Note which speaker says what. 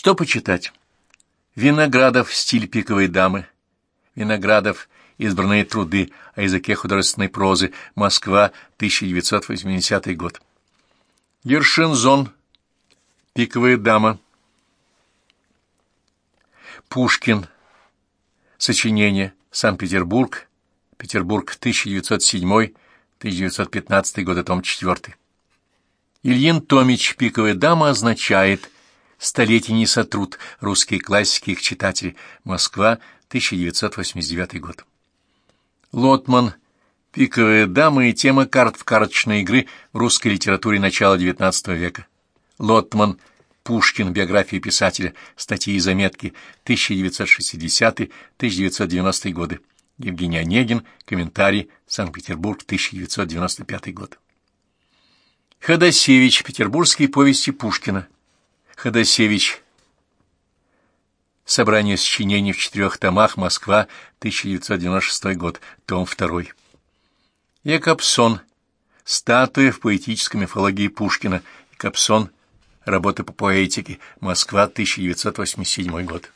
Speaker 1: Что почитать? Виноградов «Стиль пиковой дамы», Виноградов «Избранные труды» о языке художественной прозы, Москва, 1980 год. Гершинзон «Пиковая дама», Пушкин, сочинение, Санкт-Петербург, Петербург, 1907-1915 годы, том 4. Ильин Томич «Пиковая дама» означает «Столетий не сотрут. Русские классики их читатели. Москва, 1989 год». Лотман «Пиковая дама» и тема карт в карточной игры в русской литературе начала XIX века. Лотман Пушкин. Биография писателя. Статьи и заметки. 1960-1990 годы. Евгений Онегин. Комментарий. Санкт-Петербург. 1995 год. Ходосевич. Петербургские повести Пушкина. Ходосевич. Собрание сочинений в четырех томах. Москва. 1996 год. Том 2. Якобсон. Статуя в поэтической мифологии Пушкина. Якобсон. Работа по поэтике. Москва, 1987 год.